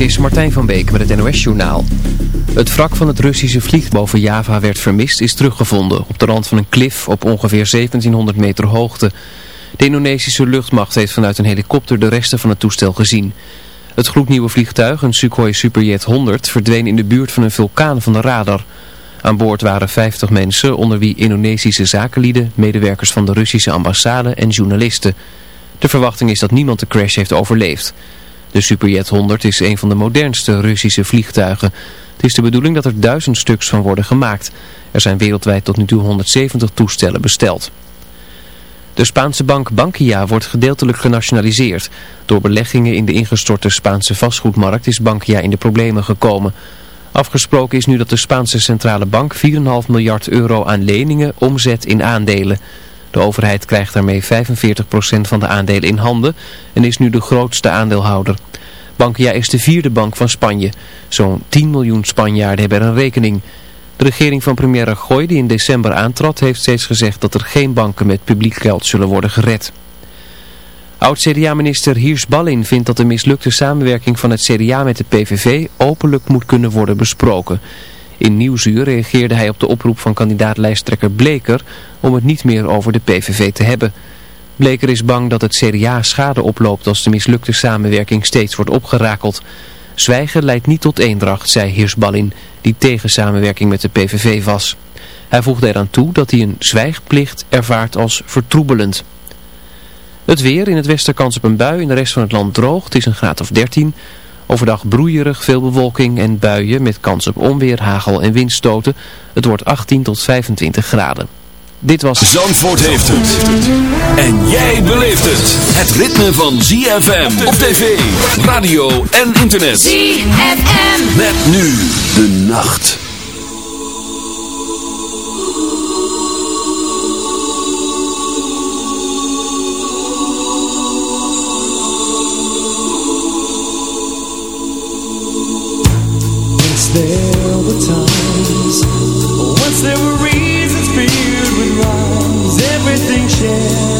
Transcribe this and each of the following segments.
Dit is Martijn van Beek met het NOS-journaal. Het wrak van het Russische vlieg boven Java werd vermist is teruggevonden op de rand van een klif op ongeveer 1700 meter hoogte. De Indonesische luchtmacht heeft vanuit een helikopter de resten van het toestel gezien. Het gloednieuwe vliegtuig, een Sukhoi Superjet 100, verdween in de buurt van een vulkaan van de radar. Aan boord waren 50 mensen, onder wie Indonesische zakenlieden, medewerkers van de Russische ambassade en journalisten. De verwachting is dat niemand de crash heeft overleefd. De Superjet 100 is een van de modernste Russische vliegtuigen. Het is de bedoeling dat er duizend stuks van worden gemaakt. Er zijn wereldwijd tot nu toe 170 toestellen besteld. De Spaanse bank Bankia wordt gedeeltelijk genationaliseerd. Door beleggingen in de ingestorte Spaanse vastgoedmarkt is Bankia in de problemen gekomen. Afgesproken is nu dat de Spaanse centrale bank 4,5 miljard euro aan leningen omzet in aandelen. De overheid krijgt daarmee 45% van de aandelen in handen en is nu de grootste aandeelhouder. Bankia is de vierde bank van Spanje. Zo'n 10 miljoen Spanjaarden hebben er een rekening. De regering van premier Rajoy die in december aantrad heeft steeds gezegd dat er geen banken met publiek geld zullen worden gered. Oud-CDA-minister Hiers Ballin vindt dat de mislukte samenwerking van het CDA met de PVV openlijk moet kunnen worden besproken. In Nieuwsuur reageerde hij op de oproep van kandidaat-lijsttrekker Bleker om het niet meer over de PVV te hebben. Bleker is bang dat het CDA schade oploopt als de mislukte samenwerking steeds wordt opgerakeld. Zwijgen leidt niet tot eendracht, zei Hirsballin, die tegen samenwerking met de PVV was. Hij voegde eraan toe dat hij een zwijgplicht ervaart als vertroebelend. Het weer, in het westen kans op een bui, in de rest van het land droog, het is een graad of 13... Overdag broeierig, veel bewolking en buien met kans op onweer, hagel en windstoten. Het wordt 18 tot 25 graden. Dit was... Zandvoort heeft het. En jij beleeft het. Het ritme van ZFM op tv, radio en internet. ZFM. Met nu de nacht. There were times Once there were reasons Everything shared,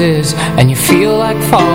and you feel like falling.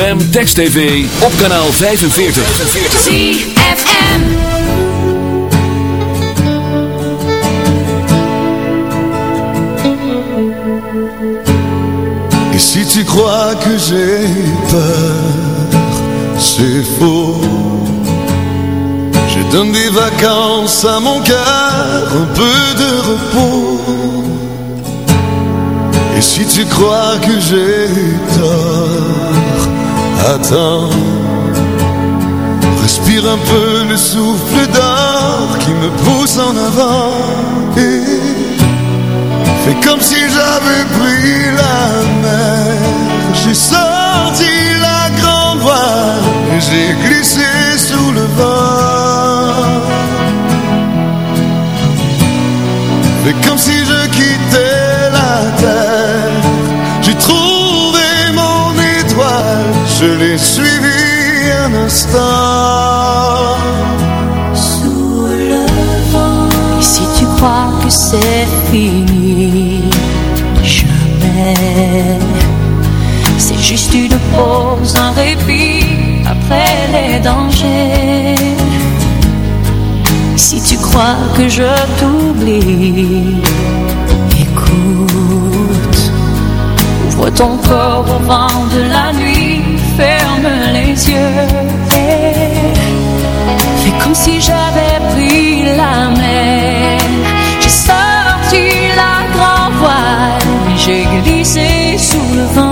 ZFM, Text TV, op kanaal 45. ZFM. Et si tu crois que j'ai peur, c'est faux. Je donne des vacances à mon cœur, un peu de repos. Et si tu crois que j'ai tort, attends. Respire un peu le souffle d'or qui me pousse en avant. Et Fais comme si j'avais pris la mer J'ai sorti la grande voile Et j'ai glissé sous le vent Fais comme si je quittais suivi un instant? Sous le vent. Et si tu crois que c'est fini, jamais. C'est juste une pause, un répit après les dangers. Si tu crois que je t'oublie, écoute. Ouvre ton corps au vent de la les yeux. et Fais comme si j'avais pris la mer. J'ai sorti la grand voile et j'ai glissé sous le vent.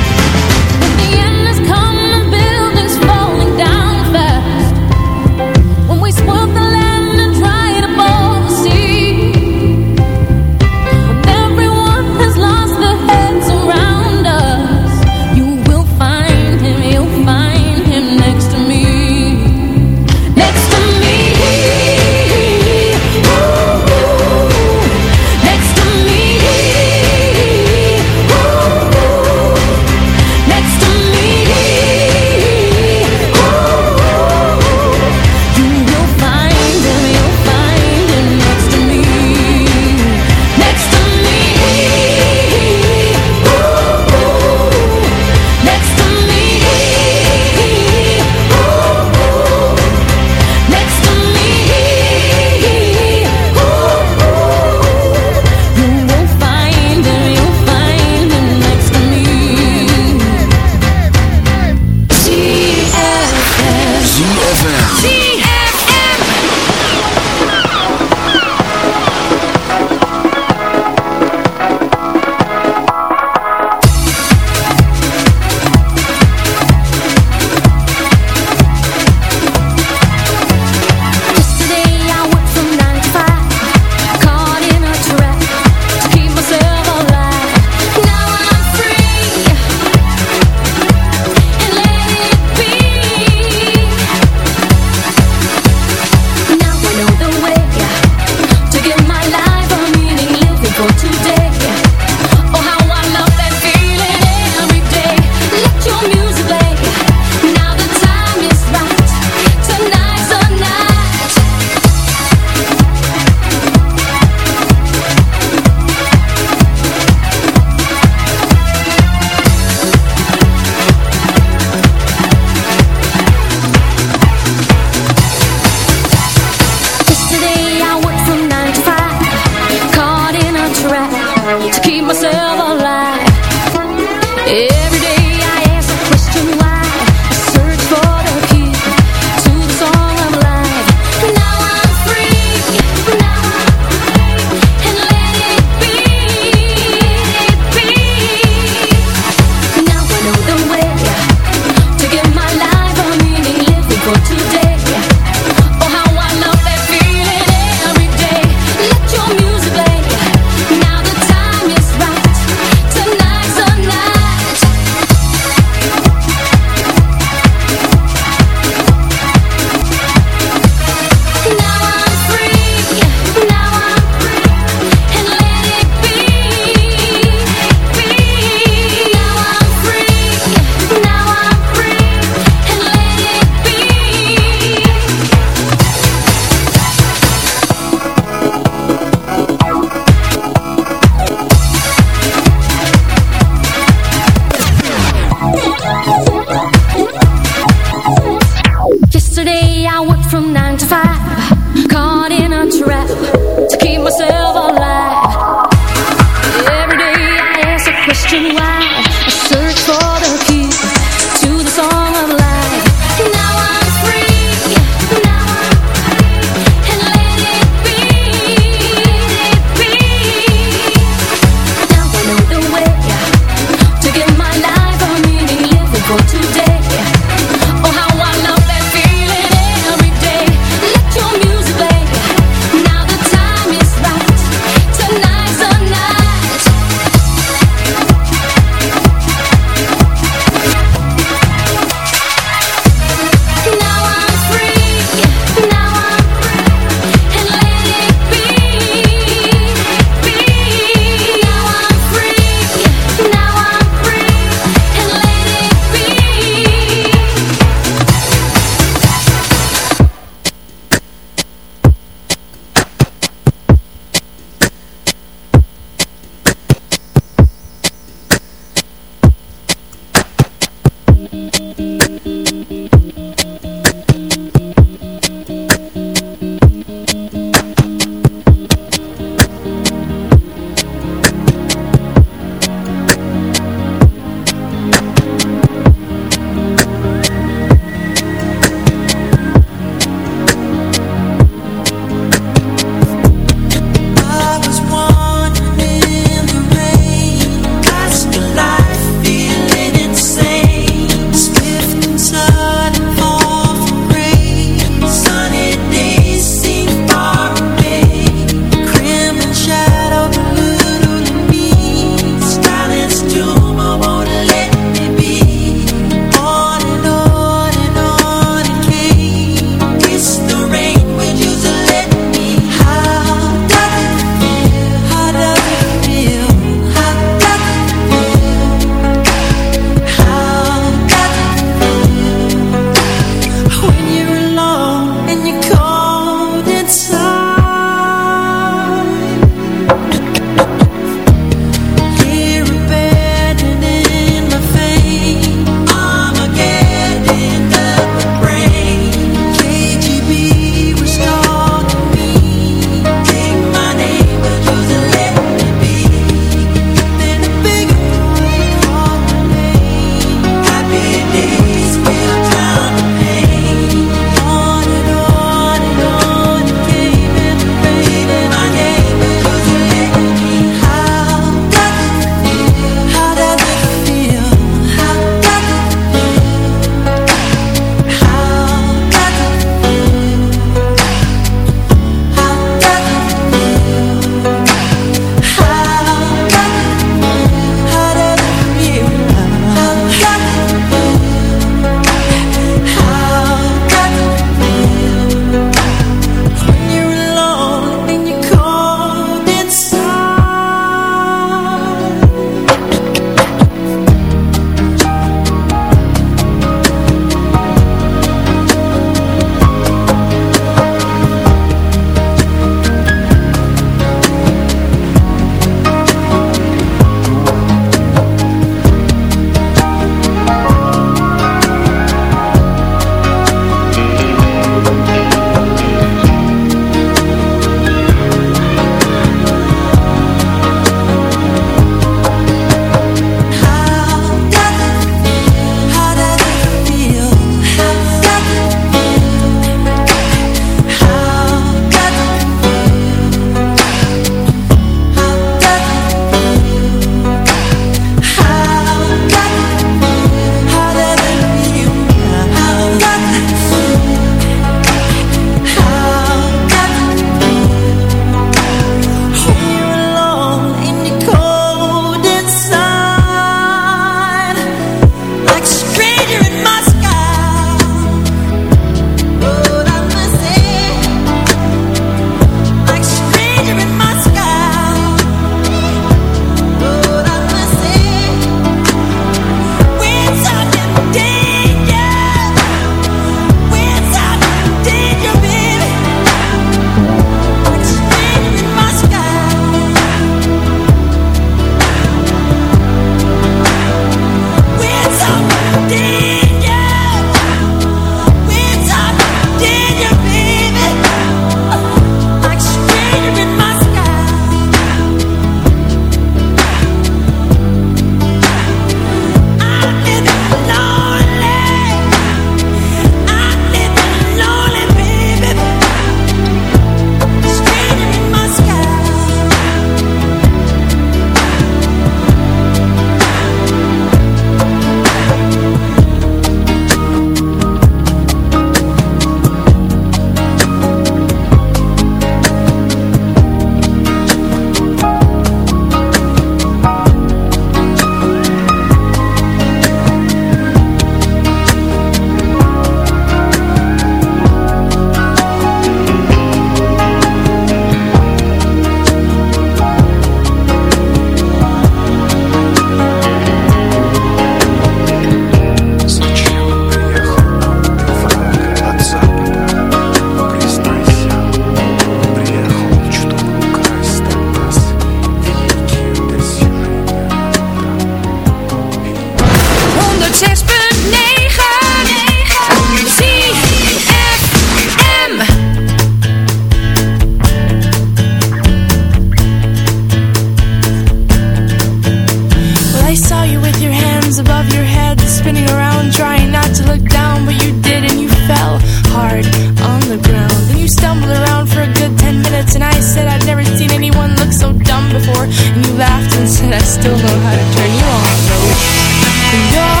Still know how to turn you on, though.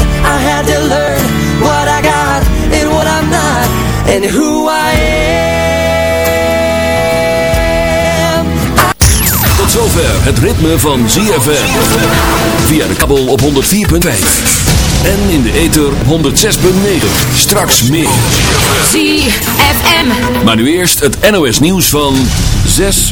I had to learn what I got And what I'm not And who I am Tot zover het ritme van ZFM. Via de kabel op 104.5. En in de ether 106.9. Straks meer. ZFM. Maar nu eerst het NOS nieuws van 6